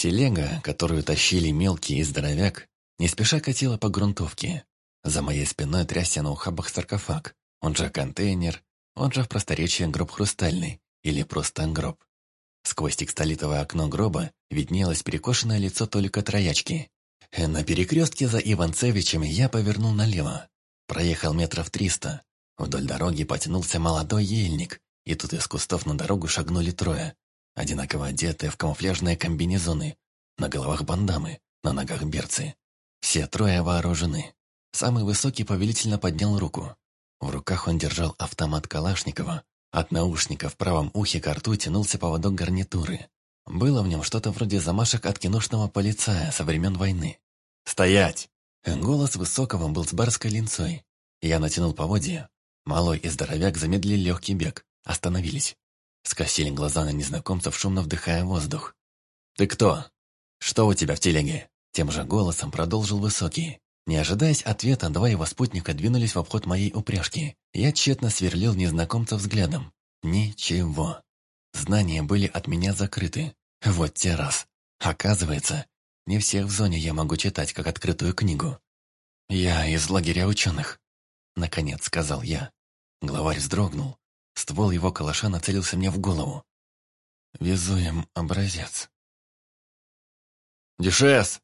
Телега, которую тащили мелкий и здоровяк, не спеша катила по грунтовке. За моей спиной трясся на ухабах саркофаг, он же контейнер, он же в просторечии гроб хрустальный или просто гроб. Сквозь текстолитовое окно гроба виднелось перекошенное лицо только троячки. На перекрестке за Иванцевичем я повернул налево. Проехал метров триста. Вдоль дороги потянулся молодой ельник, и тут из кустов на дорогу шагнули трое. Одинаково одетые в камуфляжные комбинезоны. На головах бандамы, на ногах берцы. Все трое вооружены. Самый высокий повелительно поднял руку. В руках он держал автомат Калашникова. От наушника в правом ухе к рту тянулся поводок гарнитуры. Было в нем что-то вроде замашек от киношного полицая со времен войны. «Стоять!» Голос Высокого был с барской линцой. Я натянул поводья. Малой и здоровяк замедлили легкий бег. Остановились. Скосили глаза на незнакомцев, шумно вдыхая воздух. «Ты кто? Что у тебя в телеге?» Тем же голосом продолжил Высокий. Не ожидаясь ответа, два его спутника двинулись в обход моей упряжки. Я тщетно сверлил незнакомца взглядом. Ничего. Знания были от меня закрыты. Вот те раз. Оказывается, не всех в зоне я могу читать, как открытую книгу. «Я из лагеря ученых», — наконец сказал я. Главарь вздрогнул. Ствол его калаша нацелился мне в голову. «Везу им образец». «Дюшес!»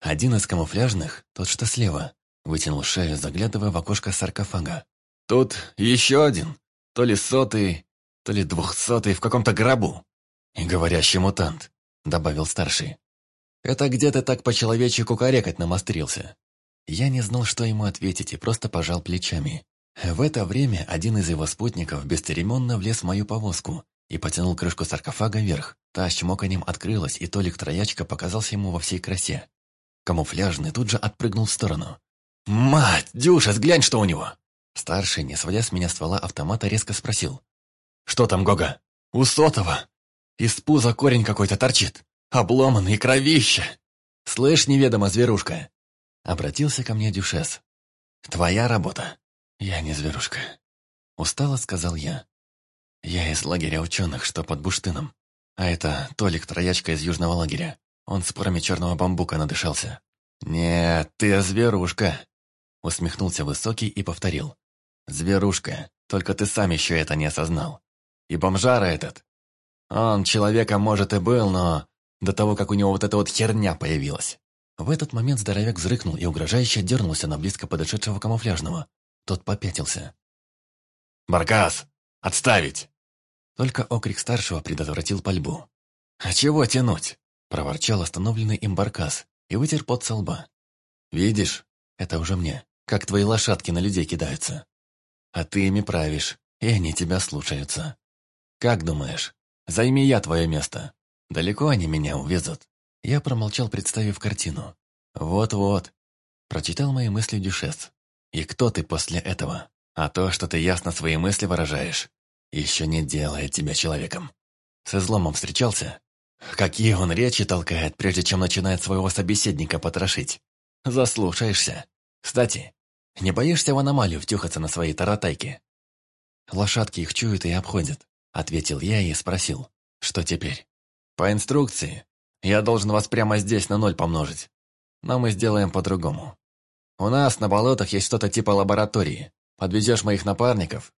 Один из камуфляжных, тот что слева, вытянул шею, заглядывая в окошко саркофага. «Тут еще один, то ли сотый, то ли двухсотый в каком-то гробу. И говорящий мутант», — добавил старший. «Это где ты так по-человечьи кукарекать намострился?» Я не знал, что ему ответить, и просто пожал плечами. В это время один из его спутников бесцеремонно влез в мою повозку и потянул крышку саркофага вверх. Та с чмоканьем открылась, и Толик Троячка показался ему во всей красе. Камуфляжный тут же отпрыгнул в сторону. «Мать, Дюша, взглянь, что у него!» Старший, не сводя с меня ствола автомата, резко спросил. «Что там, Гога?» «У сотого! Из пуза корень какой-то торчит, обломанный, кровище!» «Слышь, неведомо, зверушка!» Обратился ко мне Дюшес. «Твоя работа!» «Я не зверушка», — устало сказал я. «Я из лагеря ученых, что под Буштыном. А это Толик Троячка из южного лагеря. Он спорами черного бамбука надышался. «Нет, ты зверушка!» Усмехнулся Высокий и повторил. «Зверушка, только ты сам еще это не осознал. И бомжара этот. Он человеком, может, и был, но до того, как у него вот эта вот херня появилась». В этот момент здоровяк взрыкнул и угрожающе дернулся на близко подошедшего камуфляжного. Тот попятился. «Баркас! Отставить!» Только окрик старшего предотвратил пальбу. «А чего тянуть?» Проворчал остановленный им баркас и вытер пот со лба. «Видишь, это уже мне, как твои лошадки на людей кидаются. А ты ими правишь, и они тебя слушаются. Как думаешь, займи я твое место? Далеко они меня увезут?» Я промолчал, представив картину. «Вот-вот», — прочитал мои мысли Дюшес. «И кто ты после этого? А то, что ты ясно свои мысли выражаешь, еще не делает тебя человеком. С изломом встречался?» Какие он речи толкает, прежде чем начинает своего собеседника потрошить. Заслушаешься. Кстати, не боишься в аномалию втюхаться на своей таратайке? Лошадки их чуют и обходят, ответил я и спросил, что теперь? По инструкции, я должен вас прямо здесь на ноль помножить. Но мы сделаем по-другому. У нас на болотах есть что-то типа лаборатории. Подвезешь моих напарников,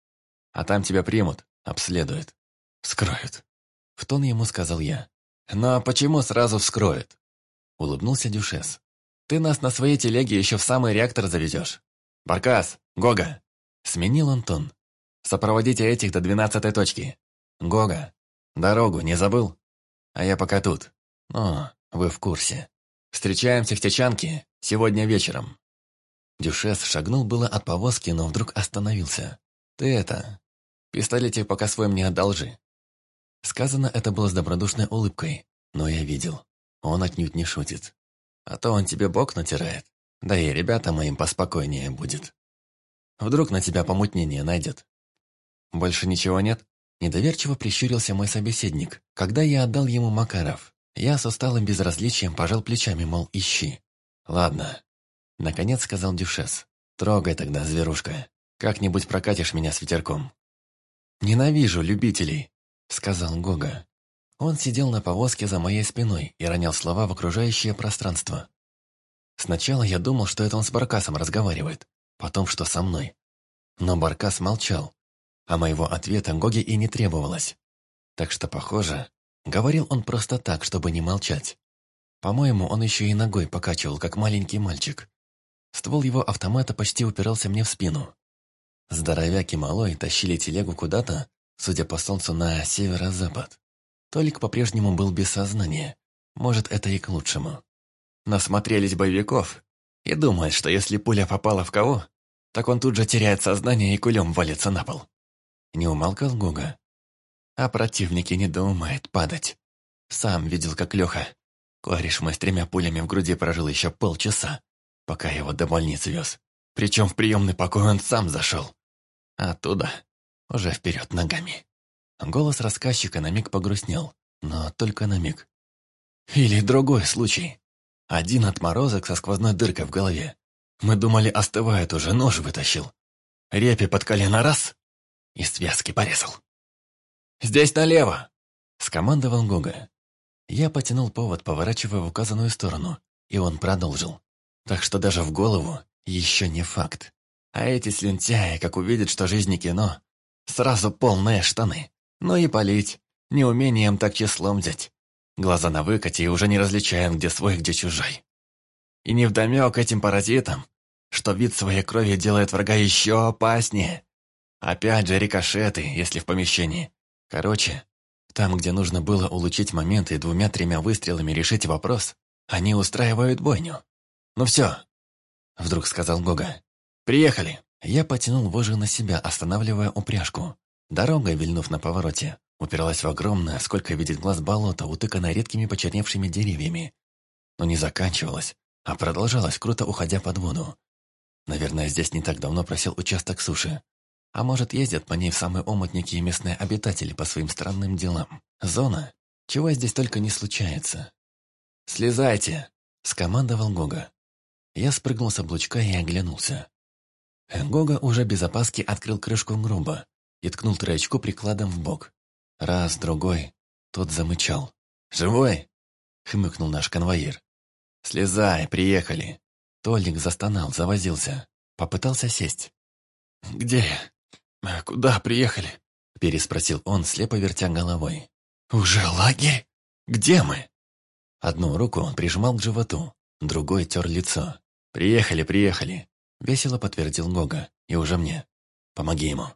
а там тебя примут, обследуют, вскроют. В тон ему сказал я. «Но почему сразу вскроют?» Улыбнулся Дюшес. «Ты нас на своей телеге еще в самый реактор завезешь. Баркас, Гога!» Сменил он тон. «Сопроводите этих до двенадцатой точки. Гога, дорогу не забыл? А я пока тут. О, вы в курсе. Встречаемся в Течанке сегодня вечером». Дюшес шагнул было от повозки, но вдруг остановился. «Ты это... Пистолетик пока свой мне одолжи. Сказано это было с добродушной улыбкой, но я видел. Он отнюдь не шутит. А то он тебе бок натирает, да и ребята моим поспокойнее будет. Вдруг на тебя помутнение найдет. Больше ничего нет? Недоверчиво прищурился мой собеседник, когда я отдал ему Макаров. Я с усталым безразличием пожал плечами, мол, ищи. Ладно. Наконец сказал Дюшес. Трогай тогда, зверушка. Как-нибудь прокатишь меня с ветерком. Ненавижу любителей, сказал Гога. Он сидел на повозке за моей спиной и ронял слова в окружающее пространство. Сначала я думал, что это он с Баркасом разговаривает, потом, что со мной. Но Баркас молчал, а моего ответа Гоге и не требовалось. Так что, похоже, говорил он просто так, чтобы не молчать. По-моему, он еще и ногой покачивал, как маленький мальчик. Ствол его автомата почти упирался мне в спину. Здоровяки малой тащили телегу куда-то, судя по солнцу, на северо-запад. Толик по-прежнему был без сознания. Может, это и к лучшему. Насмотрелись боевиков и думают, что если пуля попала в кого, так он тут же теряет сознание и кулем валится на пол. Не умолкал Гуга. А противники не думает падать. Сам видел, как Леха. Кореш мой с тремя пулями в груди прожил еще полчаса, пока его до больницы вез. Причем в приемный покой он сам зашел. Оттуда уже вперед ногами. Голос рассказчика на миг погрустнел, но только на миг. Или другой случай. Один отморозок со сквозной дыркой в голове. Мы думали, остывает уже, нож вытащил. Репе под колено раз и связки порезал. «Здесь налево!» — скомандовал Гуга. Я потянул повод, поворачивая в указанную сторону, и он продолжил. Так что даже в голову еще не факт. А эти слюнтяи, как увидят, что жизнь не кино, сразу полные штаны. Ну и полить. Неумением так числом взять. Глаза на выкате и уже не различаем, где свой, где чужой. И невдомек этим паразитам, что вид своей крови делает врага еще опаснее. Опять же рикошеты, если в помещении. Короче, там, где нужно было улучшить момент и двумя-тремя выстрелами решить вопрос, они устраивают бойню. «Ну все», — вдруг сказал Гога. «Приехали». Я потянул вожжи на себя, останавливая упряжку. Дорога, вильнув на повороте, упиралась в огромное, сколько видит глаз болото, утыканное редкими почерневшими деревьями. Но не заканчивалась, а продолжалась, круто уходя под воду. Наверное, здесь не так давно просел участок суши. А может, ездят по ней в самые омутники и местные обитатели по своим странным делам. Зона, чего здесь только не случается. «Слезайте!» — скомандовал Гога. Я спрыгнул с облучка и оглянулся. Гога уже без опаски открыл крышку грубо и ткнул троечку прикладом в бок. Раз, другой, тот замычал. «Живой?» — хмыкнул наш конвоир. «Слезай, приехали!» Толик застонал, завозился. Попытался сесть. «Где я?» «А «Куда приехали?» – переспросил он, слепо вертя головой. «Уже лагерь? Где мы?» Одну руку он прижимал к животу, другой тер лицо. «Приехали, приехали!» – весело подтвердил Гога, и уже мне. «Помоги ему!»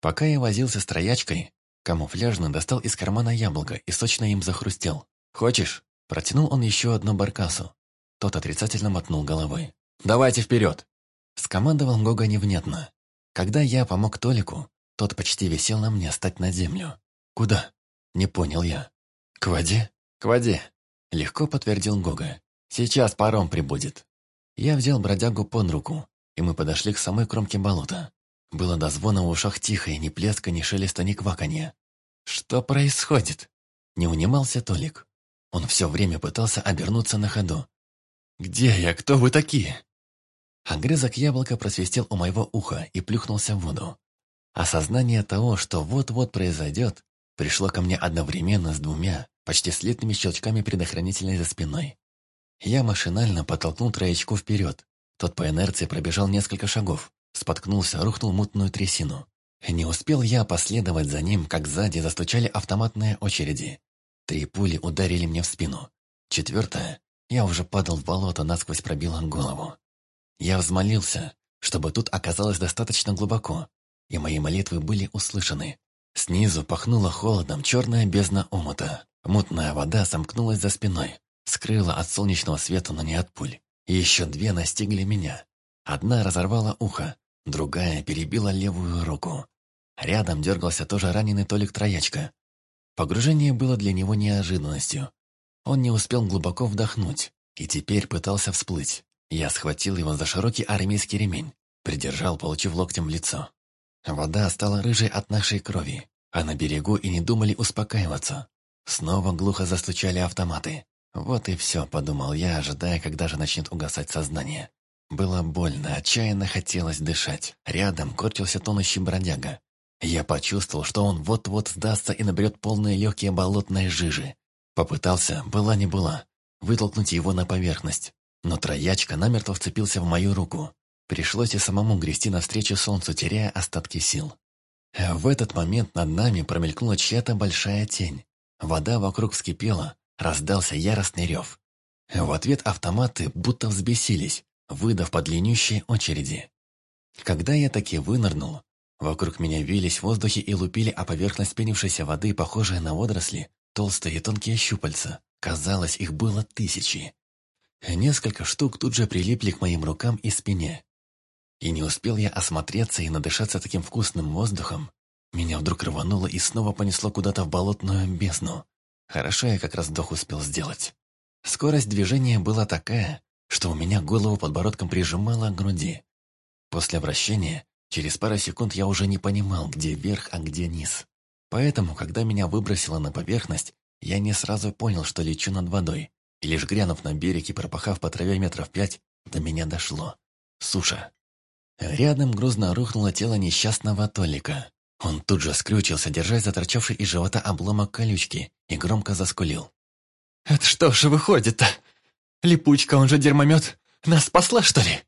Пока я возился с троячкой, камуфляжно достал из кармана яблоко и сочно им захрустел. «Хочешь?» – протянул он еще одну баркасу. Тот отрицательно мотнул головой. «Давайте вперед!» Скомандовал Гога невнятно. Когда я помог Толику, тот почти висел на мне стать на землю. «Куда?» – не понял я. «К воде?» «К воде», – легко подтвердил Гога. «Сейчас паром прибудет». Я взял бродягу под руку, и мы подошли к самой кромке болота. Было до звона в ушах тихо, и ни плеска, ни шелеста, ни кваканья. «Что происходит?» Не унимался Толик. Он все время пытался обернуться на ходу. «Где я? Кто вы такие?» Огрызок яблока просвистел у моего уха и плюхнулся в воду. Осознание того, что вот-вот произойдет, пришло ко мне одновременно с двумя, почти слитными щелчками предохранителя за спиной. Я машинально подтолкнул троечку вперед. Тот по инерции пробежал несколько шагов, споткнулся, рухнул мутную трясину. Не успел я последовать за ним, как сзади застучали автоматные очереди. Три пули ударили мне в спину. Четвертая, я уже падал в болото, насквозь пробила голову. Я взмолился, чтобы тут оказалось достаточно глубоко, и мои молитвы были услышаны. Снизу пахнуло холодом черная бездна омута. Мутная вода сомкнулась за спиной, скрыла от солнечного света, но не от пуль. Еще две настигли меня. Одна разорвала ухо, другая перебила левую руку. Рядом дергался тоже раненый Толик Троячка. Погружение было для него неожиданностью. Он не успел глубоко вдохнуть и теперь пытался всплыть. Я схватил его за широкий армейский ремень, придержал, получив локтем в лицо. Вода стала рыжей от нашей крови, а на берегу и не думали успокаиваться. Снова глухо застучали автоматы. Вот и все, подумал я, ожидая, когда же начнет угасать сознание. Было больно, отчаянно хотелось дышать. Рядом корчился тонущий бродяга. Я почувствовал, что он вот-вот сдастся и наберет полные легкие болотной жижи. Попытался, была не была, вытолкнуть его на поверхность. Но троячка намертво вцепился в мою руку. Пришлось и самому грести навстречу солнцу, теряя остатки сил. В этот момент над нами промелькнула чья-то большая тень. Вода вокруг вскипела, раздался яростный рев. В ответ автоматы будто взбесились, выдав по длиннющей очереди. Когда я таки вынырнул, вокруг меня вились в воздухе и лупили о поверхность пенившейся воды, похожие на водоросли, толстые и тонкие щупальца. Казалось, их было тысячи. Несколько штук тут же прилипли к моим рукам и спине. И не успел я осмотреться и надышаться таким вкусным воздухом, меня вдруг рвануло и снова понесло куда-то в болотную бездну. Хорошо я как раз вдох успел сделать. Скорость движения была такая, что у меня голову подбородком прижимало к груди. После вращения, через пару секунд я уже не понимал, где верх, а где низ. Поэтому, когда меня выбросило на поверхность, я не сразу понял, что лечу над водой. И лишь грянув на берег и пропахав по траве метров пять, до меня дошло. Суша. Рядом грузно рухнуло тело несчастного Толика. Он тут же скрючился, держась за торчавший из живота обломок колючки, и громко заскулил. «Это что же выходит-то? Липучка, он же дерьмомет, нас спасла, что ли?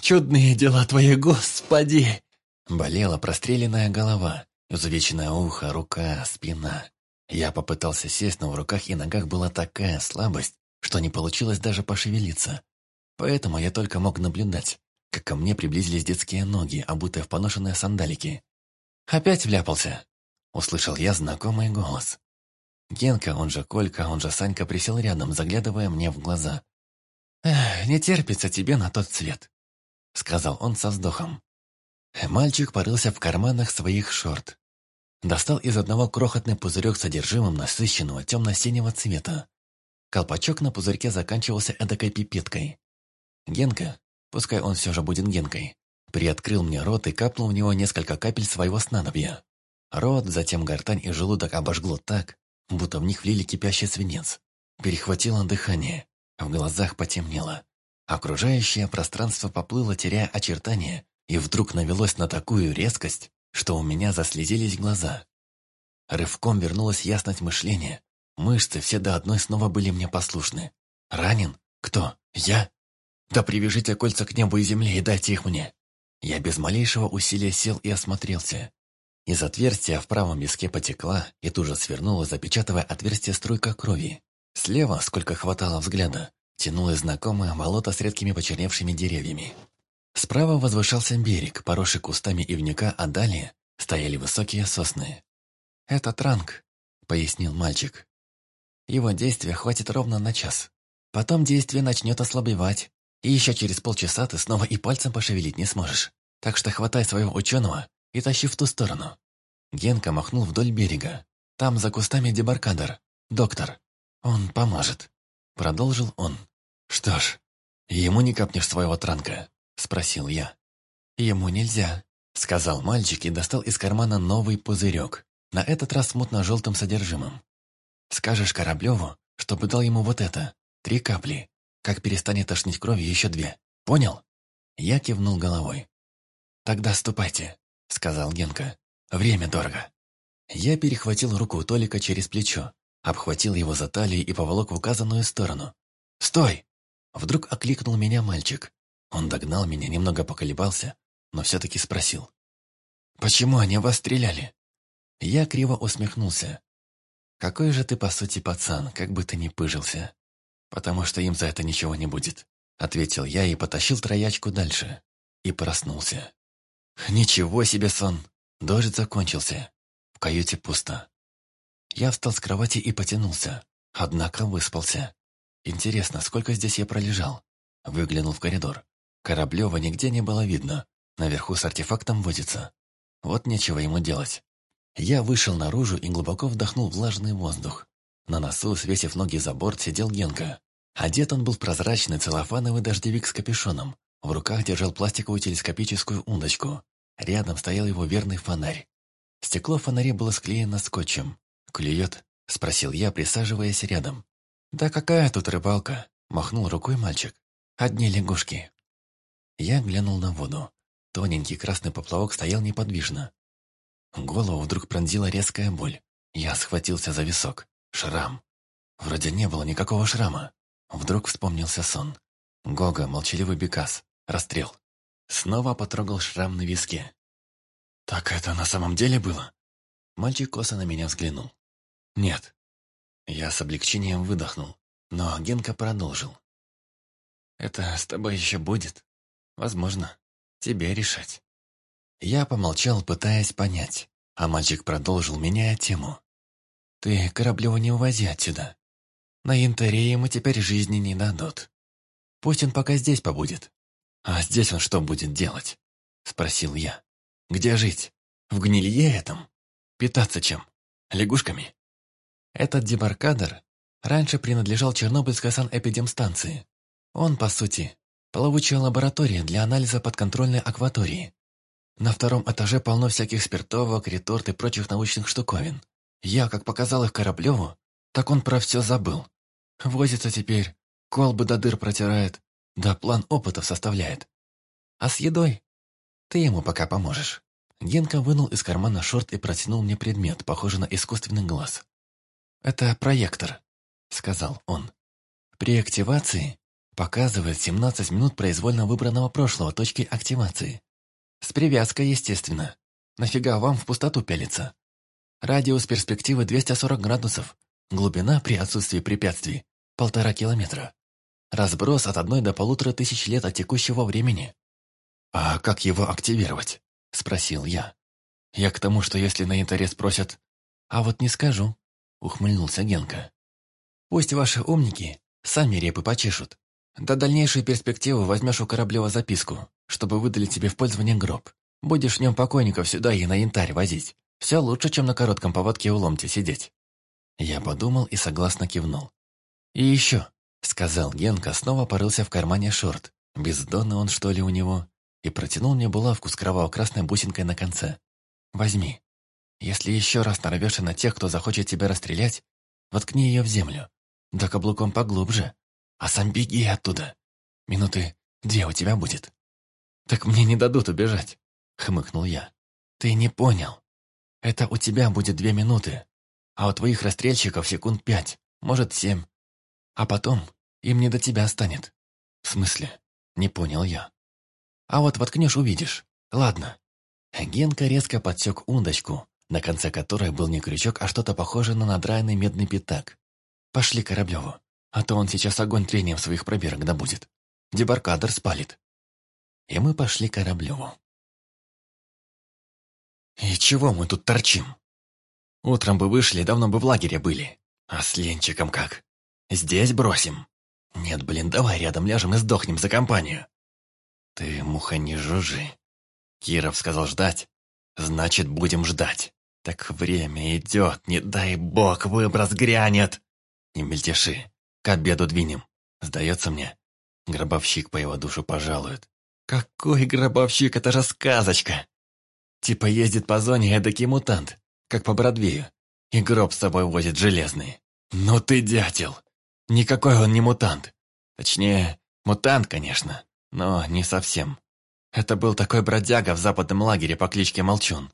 Чудные дела твои, господи!» Болела простреленная голова, изувеченное ухо, рука, спина. Я попытался сесть, но в руках и ногах была такая слабость, что не получилось даже пошевелиться. Поэтому я только мог наблюдать, как ко мне приблизились детские ноги, обутые в поношенные сандалики. «Опять вляпался?» — услышал я знакомый голос. Генка, он же Колька, он же Санька, присел рядом, заглядывая мне в глаза. «Эх, не терпится тебе на тот цвет», — сказал он со вздохом. Мальчик порылся в карманах своих шорт. Достал из одного крохотный пузырек содержимым насыщенного темно-синего цвета. Колпачок на пузырьке заканчивался эдакой пипеткой. Генка, пускай он все же будет Генкой, Приоткрыл мне рот и капнул в него несколько капель своего снадобья. Рот, затем гортань и желудок обожгло так, будто в них влили кипящий свинец. Перехватило дыхание, в глазах потемнело. Окружающее пространство поплыло, теряя очертания, и вдруг навелось на такую резкость, что у меня заслезились глаза. Рывком вернулась ясность мышления. Мышцы все до одной снова были мне послушны. Ранен? Кто? Я? Да привяжите кольца к небу и земле и дайте их мне. Я без малейшего усилия сел и осмотрелся. Из отверстия в правом виске потекла и тут же свернула, запечатывая отверстие струйка крови. Слева, сколько хватало взгляда, тянулось знакомое болото с редкими почерневшими деревьями. Справа возвышался берег, поросший кустами ивника, а далее стояли высокие сосны. «Это транк», — пояснил мальчик. «Его действия хватит ровно на час. Потом действие начнет ослабевать, и еще через полчаса ты снова и пальцем пошевелить не сможешь. Так что хватай своего ученого и тащи в ту сторону». Генка махнул вдоль берега. «Там за кустами дебаркадер. Доктор. Он поможет». Продолжил он. «Что ж, ему не капнешь своего транка?» Спросил я. «Ему нельзя», сказал мальчик и достал из кармана новый пузырек, на этот раз мутно-желтым содержимым. «Скажешь Кораблеву, чтобы дал ему вот это, три капли, как перестанет тошнить крови, еще две. Понял?» Я кивнул головой. «Тогда ступайте», — сказал Генка. «Время дорого». Я перехватил руку Толика через плечо, обхватил его за талию и поволок в указанную сторону. «Стой!» Вдруг окликнул меня мальчик. Он догнал меня, немного поколебался, но все-таки спросил. «Почему они вас стреляли?» Я криво усмехнулся. «Какой же ты, по сути, пацан, как бы ты ни пыжился потому что им за это ничего не будет», — ответил я и потащил троячку дальше. И проснулся. «Ничего себе сон! Дождь закончился. В каюте пусто». Я встал с кровати и потянулся, однако выспался. Интересно, сколько здесь я пролежал? Выглянул в коридор. Кораблева нигде не было видно. Наверху с артефактом возится. Вот нечего ему делать. Я вышел наружу и глубоко вдохнул влажный воздух. На носу, свесив ноги за борт, сидел Генка. Одет он был в прозрачный целлофановый дождевик с капюшоном. В руках держал пластиковую телескопическую удочку. Рядом стоял его верный фонарь. Стекло фонаре было склеено скотчем. «Клюет?» – спросил я, присаживаясь рядом. «Да какая тут рыбалка?» – махнул рукой мальчик. «Одни лягушки». Я глянул на воду. Тоненький красный поплавок стоял неподвижно. Голову вдруг пронзила резкая боль. Я схватился за висок. Шрам. Вроде не было никакого шрама. Вдруг вспомнился сон. Гога, молчаливый бекас. Расстрел. Снова потрогал шрам на виске. «Так это на самом деле было?» Мальчик косо на меня взглянул. «Нет». Я с облегчением выдохнул, но Генка продолжил. «Это с тобой еще будет. Возможно, тебе решать». Я помолчал, пытаясь понять, а мальчик продолжил, меняя тему. «Ты Кораблева не увози отсюда. На Янтарее ему теперь жизни не дадут. Пусть он пока здесь побудет. А здесь он что будет делать?» Спросил я. «Где жить? В гнилье этом? Питаться чем? Лягушками?» Этот дебаркадер раньше принадлежал Чернобыльской санэпидемстанции. Он, по сути, плавучая лаборатория для анализа подконтрольной акватории. На втором этаже полно всяких спиртовок, реторт и прочих научных штуковин. Я, как показал их Кораблеву, так он про все забыл. Возится теперь, колбы до дыр протирает, да план опытов составляет. А с едой? Ты ему пока поможешь. Генка вынул из кармана шорт и протянул мне предмет, похожий на искусственный глаз. «Это проектор», — сказал он. «При активации показывает 17 минут произвольно выбранного прошлого точки активации. С привязкой, естественно. Нафига вам в пустоту пялиться? Радиус перспективы 240 градусов. Глубина при отсутствии препятствий – полтора километра. Разброс от одной до полутора тысяч лет от текущего времени. «А как его активировать?» – спросил я. «Я к тому, что если на интерес спросят...» «А вот не скажу», – ухмыльнулся Генка. «Пусть ваши умники сами репы почешут. До дальнейшей перспективы возьмешь у Кораблева записку, чтобы выдали тебе в пользование гроб. Будешь в нем покойников сюда и на янтарь возить. Все лучше, чем на коротком поводке у ломти сидеть». Я подумал и согласно кивнул. «И еще», — сказал Генка, снова порылся в кармане шорт. Бездонный он, что ли, у него? И протянул мне булавку с кроваво-красной бусинкой на конце. «Возьми. Если еще раз нарвешься на тех, кто захочет тебя расстрелять, воткни ее в землю. Да каблуком поглубже. А сам беги оттуда. Минуты две у тебя будет». «Так мне не дадут убежать», — хмыкнул я. «Ты не понял. Это у тебя будет две минуты, а у твоих расстрельщиков секунд пять, может семь. А потом им не до тебя станет». «В смысле?» — не понял я. «А вот воткнешь, увидишь. Ладно». Генка резко подсек удочку, на конце которой был не крючок, а что-то похожее на надраенный медный пятак. «Пошли Кораблеву, а то он сейчас огонь трением своих пробирок добудет. Дебаркадер спалит» и мы пошли Кораблеву. «И чего мы тут торчим? Утром бы вышли, давно бы в лагере были. А с Ленчиком как? Здесь бросим? Нет, блин, давай рядом ляжем и сдохнем за компанию». «Ты, муха, не жужжи». Киров сказал ждать. «Значит, будем ждать. Так время идет, не дай бог, выброс грянет. Не мельтеши, к обеду двинем. Сдается мне, гробовщик по его душу пожалует. Какой гробовщик, это же сказочка! Типа ездит по зоне эдакий мутант, как по Бродвею, и гроб с собой возит железный. Ну ты дятел! Никакой он не мутант. Точнее, мутант, конечно, но не совсем. Это был такой бродяга в западном лагере по кличке Молчун.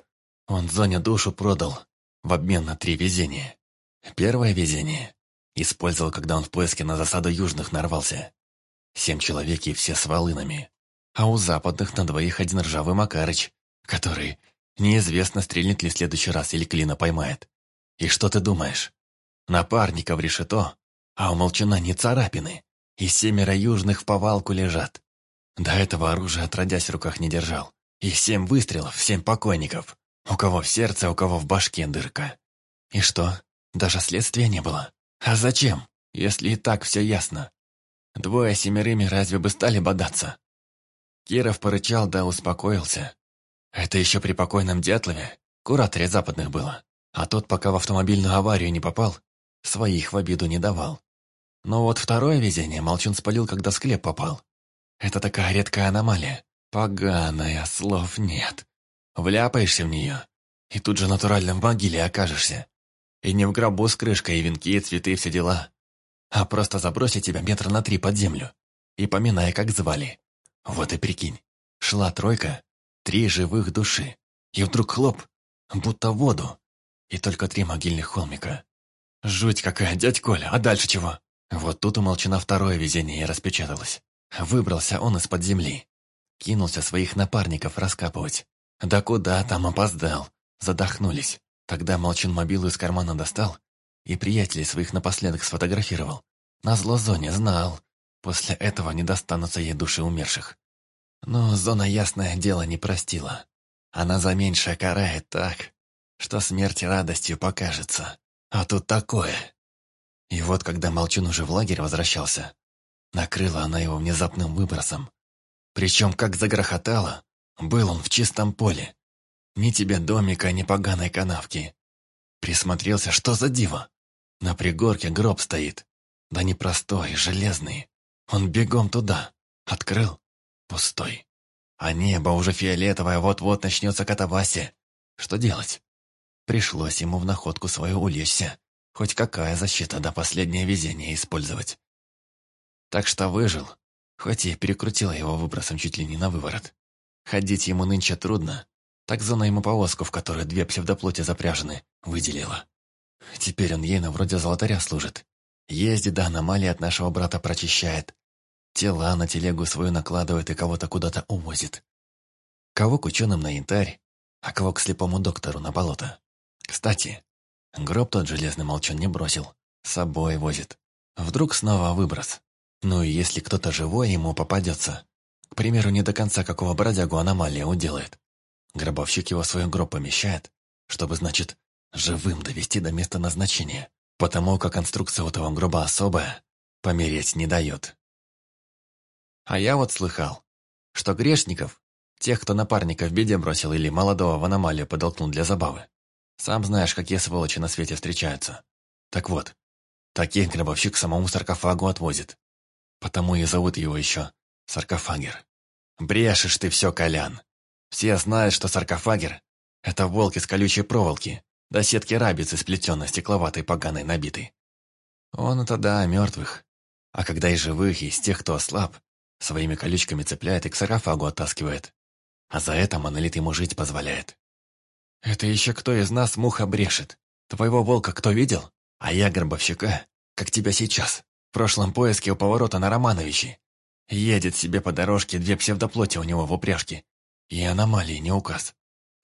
Он зоне душу продал в обмен на три везения. Первое везение использовал, когда он в поиске на засаду южных нарвался. Семь человек и все с волынами а у западных на двоих один ржавый Макарыч, который неизвестно, стрельнет ли в следующий раз или клина поймает. И что ты думаешь? Напарника в решето, а у молчана не царапины, и семеро южных в повалку лежат. До этого оружия отродясь в руках не держал. И семь выстрелов, семь покойников. У кого в сердце, у кого в башке дырка. И что, даже следствия не было? А зачем, если и так все ясно? Двое семерыми разве бы стали бодаться? Киров порычал, да успокоился. Это еще при покойном Дятлове, кураторе западных было. А тот, пока в автомобильную аварию не попал, своих в обиду не давал. Но вот второе везение Молчун спалил, когда в склеп попал. Это такая редкая аномалия. Поганая, слов нет. Вляпаешься в нее, и тут же натурально в могиле окажешься. И не в гробу с крышкой, и венки, и цветы, и все дела. А просто забросить тебя метра на три под землю. И поминая, как звали. Вот и прикинь, шла тройка, три живых души, и вдруг хлоп, будто воду. И только три могильных холмика. Жуть какая, дядь Коля, а дальше чего? Вот тут у Молчана второе везение и распечаталось. Выбрался он из-под земли. Кинулся своих напарников раскапывать. Да куда там опоздал. Задохнулись. Тогда Молчан мобилу из кармана достал и приятелей своих напоследок сфотографировал. На зло зоне знал. После этого не достанутся ей души умерших. Но зона ясное дело не простила. Она за меньшее карает так, что смерть радостью покажется. А тут такое. И вот, когда Молчун уже в лагерь возвращался, накрыла она его внезапным выбросом. Причем, как загрохотало, был он в чистом поле. Ни тебе домика, ни поганой канавки. Присмотрелся, что за диво. На пригорке гроб стоит. Да не простой, железный. Он бегом туда. Открыл. Пустой. А небо уже фиолетовое, вот-вот начнется катавасия. Что делать? Пришлось ему в находку свою улечься. Хоть какая защита до последнее везение использовать. Так что выжил, хоть и перекрутила его выбросом чуть ли не на выворот. Ходить ему нынче трудно, так зона ему повозку, в которой две псевдоплоти запряжены, выделила. Теперь он ей на вроде золотаря служит. Ездит до аномалии от нашего брата прочищает. Тела на телегу свою накладывает и кого-то куда-то увозит. Кого к ученым на янтарь, а кого к слепому доктору на болото. Кстати, гроб тот железный молчан не бросил, с собой возит. Вдруг снова выброс. Ну и если кто-то живой ему попадется, к примеру, не до конца какого бродягу аномалия уделает. Гробовщик его в свой гроб помещает, чтобы, значит, живым довести до места назначения, потому как конструкция у того гроба особая, помереть не дает. А я вот слыхал, что грешников, тех, кто напарника в беде бросил или молодого в аномалию подолкнул для забавы, сам знаешь, какие сволочи на свете встречаются. Так вот, таких гробовщик самому саркофагу отвозит. Потому и зовут его еще саркофагер. Брешешь ты все, Колян. Все знают, что саркофагер — это волк из колючей проволоки, до сетки рабицы, сплетенной стекловатой поганой набитой. Он это да, мертвых. А когда и живых, и из тех, кто ослаб, своими колючками цепляет и к саркофагу оттаскивает. А за это монолит ему жить позволяет. Это еще кто из нас муха брешет? Твоего волка кто видел? А я гробовщика, как тебя сейчас, в прошлом поиске у поворота на Романовичи. Едет себе по дорожке две псевдоплоти у него в упряжке, и аномалии не указ.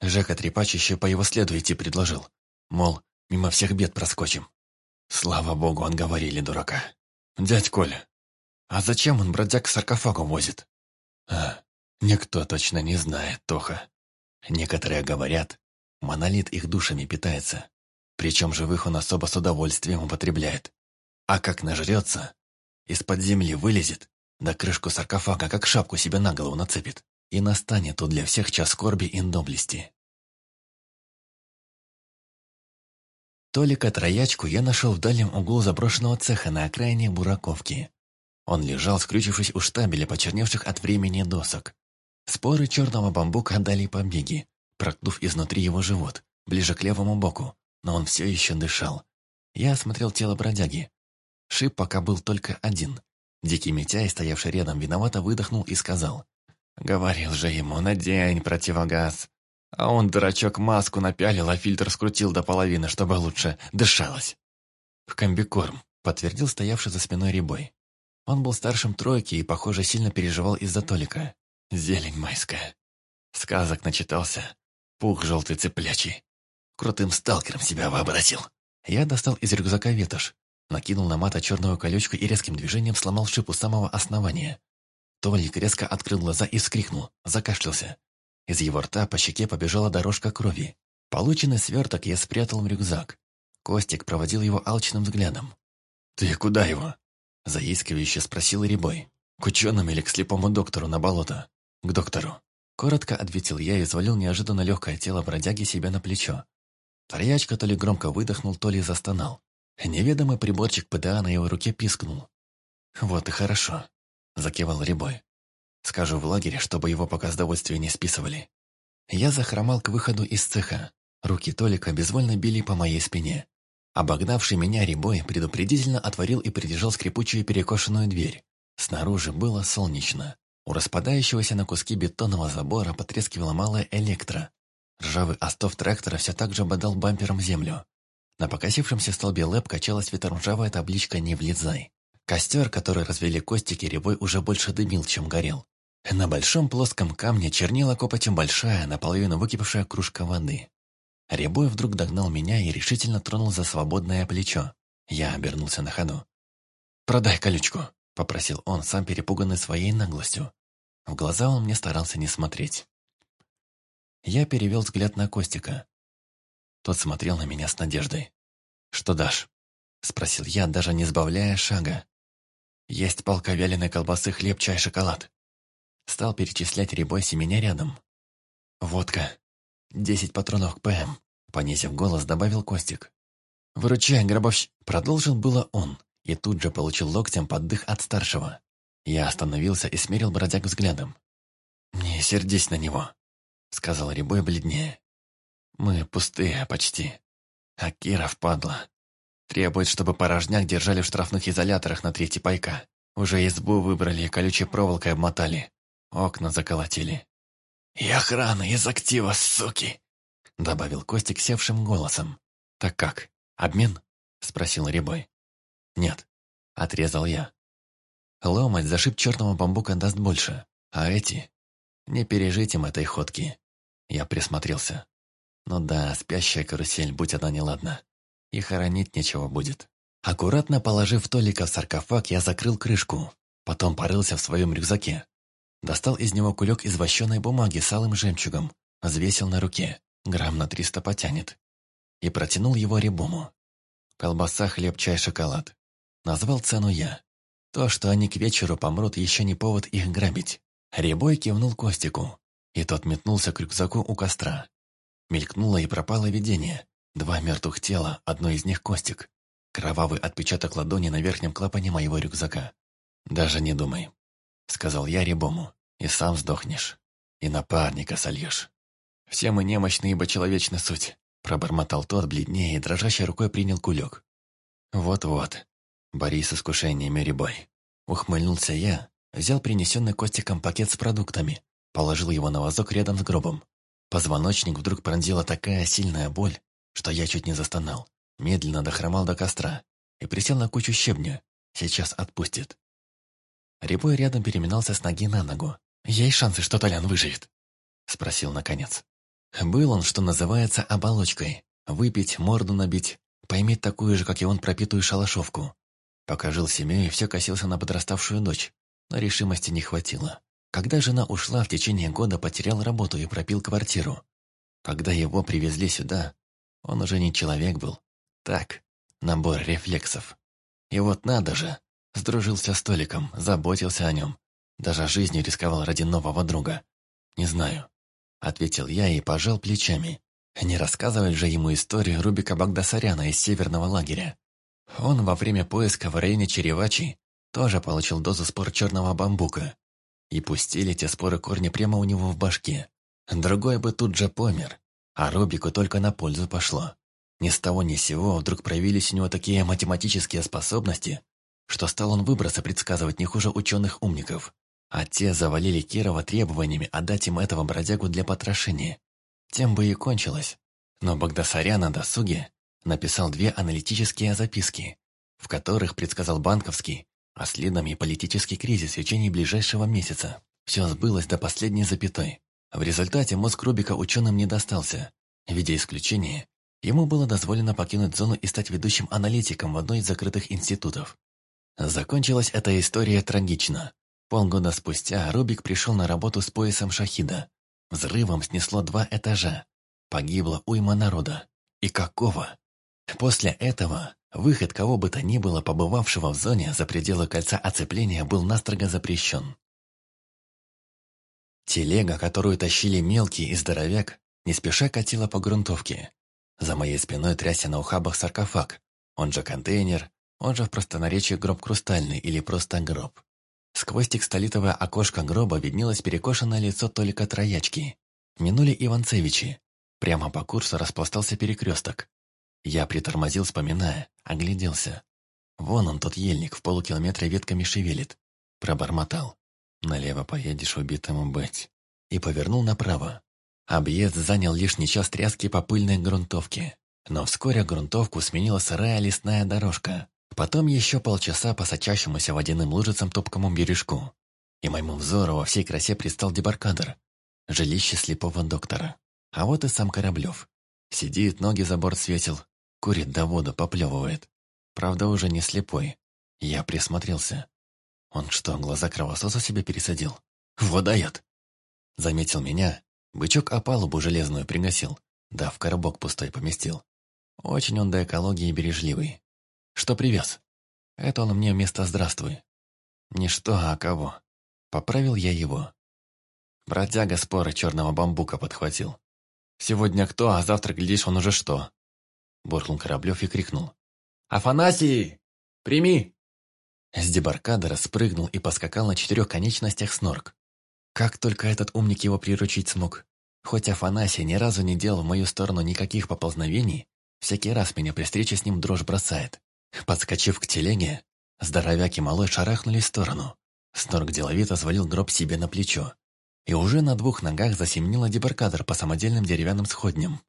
Жека Трепач еще по его следу идти предложил. Мол, мимо всех бед проскочим. Слава богу, он говорили дурака. Дядь Коля, а зачем он бродяг к саркофагу возит? А, никто точно не знает, Тоха. Некоторые говорят, монолит их душами питается. Причем живых он особо с удовольствием употребляет. А как нажрется, из-под земли вылезет, да крышку саркофага как шапку себе на голову нацепит и настанет тут для всех час скорби и доблести. Толика троячку я нашел в дальнем углу заброшенного цеха на окраине Бураковки. Он лежал, скрючившись у штабеля почерневших от времени досок. Споры черного бамбука дали побеги, проткнув изнутри его живот, ближе к левому боку, но он все еще дышал. Я осмотрел тело бродяги. Шип пока был только один. Дикий Митяй, стоявший рядом, виновато выдохнул и сказал. Говорил же ему, надень противогаз. А он, дурачок, маску напялил, а фильтр скрутил до половины, чтобы лучше дышалось. Комбикорм, подтвердил стоявший за спиной Рябой. Он был старшим тройки и, похоже, сильно переживал из-за Толика. Зелень майская. Сказок начитался. Пух желтый цеплячий. Крутым сталкером себя вообразил. Я достал из рюкзака ветошь, накинул на мата черную колючку и резким движением сломал шип у самого основания. Толик резко открыл глаза и вскрикнул, закашлялся. Из его рта по щеке побежала дорожка крови. Полученный сверток я спрятал в рюкзак. Костик проводил его алчным взглядом. «Ты куда его?» Заискивающе спросил Рябой. «К ученым или к слепому доктору на болото?» «К доктору». Коротко ответил я и взвалил неожиданно легкое тело бродяги себе на плечо. Троячка то ли громко выдохнул, то ли застонал. Неведомый приборчик ПДА на его руке пискнул. «Вот и хорошо. — закивал Рябой. «Скажу в лагере, чтобы его пока с довольствия не списывали». Я захромал к выходу из цеха. Руки Толика безвольно били по моей спине. Обогнавший меня Рябой предупредительно отворил и придержал скрипучую перекошенную дверь. Снаружи было солнечно. У распадающегося на куски бетонного забора потрескивала малая электро. Ржавый остов трактора все так же бодал бампером землю. На покосившемся столбе лэп качалась ветром-ржавая табличка «Не влезай». Костер, который развели Костики, рябой уже больше дымил, чем горел. На большом плоском камне чернила копотью большая, наполовину выкипевшая кружка воды. Рябой вдруг догнал меня и решительно тронул за свободное плечо. Я обернулся на ходу. «Продай колючку», — попросил он, сам перепуганный своей наглостью. В глаза он мне старался не смотреть. Я перевел взгляд на Костика. Тот смотрел на меня с надеждой. «Что дашь?» — спросил я, даже не сбавляя шага. «Есть палка вяленой колбасы, хлеб, чай, шоколад». Стал перечислять рябой меня рядом. «Водка. Десять патронов к ПМ», — понизив голос, добавил Костик. «Выручай, гробовщ...» — продолжил было он, и тут же получил локтем под дых от старшего. Я остановился и смерил бродяг взглядом. «Не сердись на него», — сказал Рябой бледнее. «Мы пустые почти. А Кира впадла. Требует, чтобы порожняк держали в штрафных изоляторах на третьей пайка. Уже избу выбрали и колючей проволокой обмотали. Окна заколотили. «И охрана из актива, суки!» Добавил Костик севшим голосом. «Так как, обмен?» Спросил Рябой. «Нет», — отрезал я. Ломать за шип черного бамбука даст больше, а эти... Не пережить им этой ходки. Я присмотрелся. Ну да, спящая карусель, будь она неладна. И хоронить нечего будет. Аккуратно положив Толика в саркофаг, я закрыл крышку. Потом порылся в своем рюкзаке. Достал из него кулек из вощеной бумаги с алым жемчугом. Взвесил на руке. Грамм на триста потянет. И протянул его рябому. Колбаса, хлеб, чай, шоколад. Назвал цену я. То, что они к вечеру помрут, еще не повод их грабить. Рябой кивнул Костику, и тот метнулся к рюкзаку у костра. Мелькнуло и пропало видение. Два мертвых тела, одно из них Костик. Кровавый отпечаток ладони на верхнем клапане моего рюкзака. «Даже не думай», — сказал я Рябому, — «и сам сдохнешь, и напарника сольешь». «Все мы немощны, ибо человечна суть», — пробормотал тот бледнее и дрожащей рукой принял кулек. «Вот-вот, Борис с искушениями Рябой». Ухмыльнулся я, Взял принесенный Костиком пакет с продуктами, положил его на вазок рядом с гробом. Позвоночник вдруг пронзила такая сильная боль, что я чуть не застонал. Медленно дохромал до костра и присел на кучу щебня. Сейчас отпустит. Рябой рядом переминался с ноги на ногу. «Есть шансы, что Толян выживет?» Спросил наконец. Был он, что называется, оболочкой. Выпить, морду набить, поймет такую же, как и он, пропитую шалашовку. Пока жил семьей, все косился на подраставшую дочь но решимости не хватило. Когда жена ушла, в течение года потерял работу и пропил квартиру. Когда его привезли сюда, он уже не человек был. Так, набор рефлексов. И вот надо же, сдружился с Толиком, заботился о нем. Даже жизнью рисковал ради нового друга. «Не знаю», — ответил я и пожал плечами. Не рассказывать же ему историю Рубика Багдасаряна из северного лагеря. Он во время поиска в районе Черевачи тоже получил дозу спор черного бамбука. И пустили те споры корни прямо у него в башке. Другой бы тут же помер, а Робику только на пользу пошло. Ни с того ни с сего вдруг проявились у него такие математические способности, что стал он выбросы предсказывать не хуже ученых-умников. А те завалили Кирова требованиями отдать им этого бродягу для потрошения. Тем бы и кончилось. Но Багдасарян на досуге написал две аналитические записки, в которых предсказал банковский а следом и политический кризис в течение ближайшего месяца. Все сбылось до последней запятой. В результате мозг Рубика ученым не достался. В виде исключения, ему было дозволено покинуть зону и стать ведущим аналитиком в одной из закрытых институтов. Закончилась эта история трагично. Полгода спустя Рубик пришел на работу с поясом шахида. Взрывом снесло два этажа. Погибло уйма народа. И какого? После этого Выход кого бы то ни было, побывавшего в зоне за пределы кольца оцепления, был настрого запрещен. Телега, которую тащили мелкий и здоровяк, не спеша катила по грунтовке. За моей спиной трясся на ухабах саркофаг, он же контейнер, он же в простонаречии гроб хрустальный или просто гроб. Сквозь текстолитовое окошко гроба виднелось перекошенное лицо только троячки. Минули Иванцевичи. Прямо по курсу распластался перекресток. Я притормозил, вспоминая, огляделся. Вон он, тот ельник, в полукилометре ветками шевелит. Пробормотал. Налево поедешь убитому быть. И повернул направо. Объезд занял лишний час тряски по пыльной грунтовке. Но вскоре грунтовку сменила сырая лесная дорожка. Потом еще полчаса по сочащемуся водяным лужицам топкому бережку. И моему взору во всей красе предстал дебаркадер, жилище слепого доктора. А вот и сам Кораблев. Сидит, ноги за борт светил, курит до воду, поплевывает. Правда, уже не слепой. Я присмотрелся. Он что, глаза кровососа себе пересадил? Водает. Заметил меня, бычок о палубу железную пригасил, да в коробок пустой поместил. Очень он до экологии бережливый. Что привез? Это он мне вместо «здравствуй». Не что, а кого. Поправил я его. Бродяга споры черного бамбука подхватил. «Сегодня кто, а завтра, глядишь, он уже что?» Буркнул Кораблев и крикнул. «Афанасий! Прими!» С дебаркадера спрыгнул и поскакал на четырех конечностях снорк. Как только этот умник его приручить смог. Хоть Афанасий ни разу не делал в мою сторону никаких поползновений, всякий раз меня при встрече с ним дрожь бросает. Подскочив к телеге, здоровяк и малой шарахнули в сторону. Снорк деловито свалил гроб себе на плечо. И уже на двух ногах засеменила дебаркадер по самодельным деревянным сходням.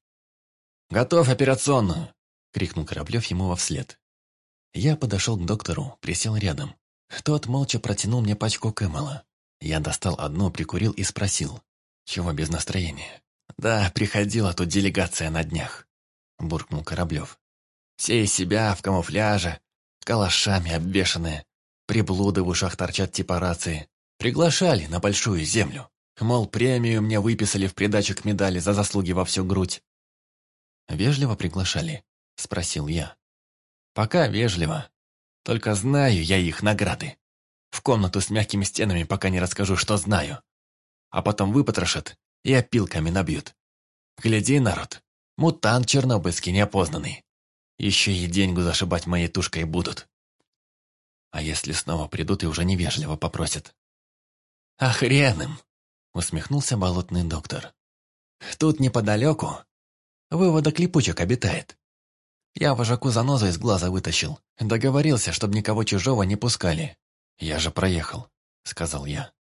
«Готов операционную!» — крикнул Кораблев ему во вслед. Я подошел к доктору, присел рядом. Тот молча протянул мне пачку Кэмела. Я достал одну, прикурил и спросил. Чего без настроения? «Да, приходила тут делегация на днях», — буркнул Кораблев. «Все из себя, в камуфляже, калашами обвешанные, приблуды в ушах торчат типа рации. Приглашали на большую землю. Мол, премию мне выписали в придачу к медали за заслуги во всю грудь». «Вежливо приглашали?» — спросил я. «Пока вежливо. Только знаю я их награды. В комнату с мягкими стенами пока не расскажу, что знаю. А потом выпотрошат и опилками набьют. Гляди, народ, мутант чернобыльский неопознанный. Еще и деньгу зашибать моей тушкой будут. А если снова придут и уже невежливо попросят? А хрен им! Усмехнулся болотный доктор. Тут неподалеку выводок липучек обитает. Я вожаку занозу из глаза вытащил. Договорился, чтобы никого чужого не пускали. Я же проехал, сказал я.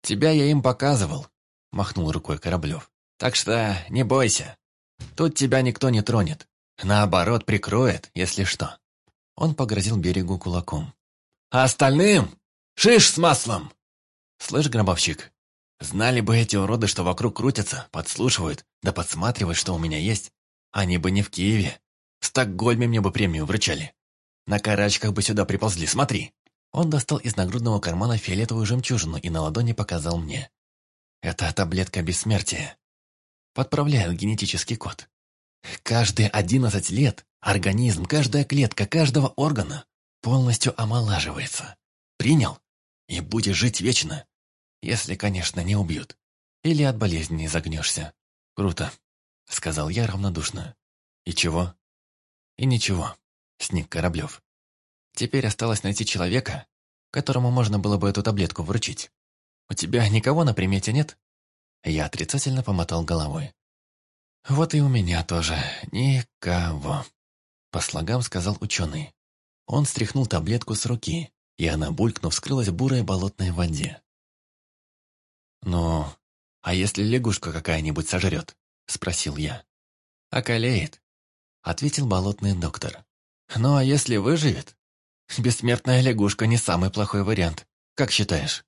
Тебя я им показывал, махнул рукой Кораблев. Так что не бойся. Тут тебя никто не тронет. Наоборот, прикроет, если что. Он погрозил берегу кулаком. А остальным шиш с маслом! Слышь, гробовщик, знали бы эти уроды, что вокруг крутятся, подслушивают, да подсматривают, что у меня есть, они бы не в Киеве, в Стокгольме мне бы премию вручали. На карачках бы сюда приползли, смотри!» Он достал из нагрудного кармана фиолетовую жемчужину и на ладони показал мне. «Это таблетка бессмертия. Подправляют генетический код. Каждые одиннадцать лет организм, каждая клетка каждого органа полностью омолаживается. Принял? И будешь жить вечно. Если, конечно, не убьют. Или от болезни не загнешься. Круто», — сказал я равнодушно. «И чего?» И ничего, сник Кораблев. Теперь осталось найти человека, которому можно было бы эту таблетку вручить. У тебя никого на примете нет? Я отрицательно помотал головой. Вот и у меня тоже никого. По слогам сказал ученый. Он стряхнул таблетку с руки, и она, булькнув, скрылась в бурой болотной воде. «Ну, а если лягушка какая-нибудь сожрет?» — спросил я. «Околеет. — ответил болотный доктор. «Ну а если выживет? Бессмертная лягушка не самый плохой вариант. Как считаешь?»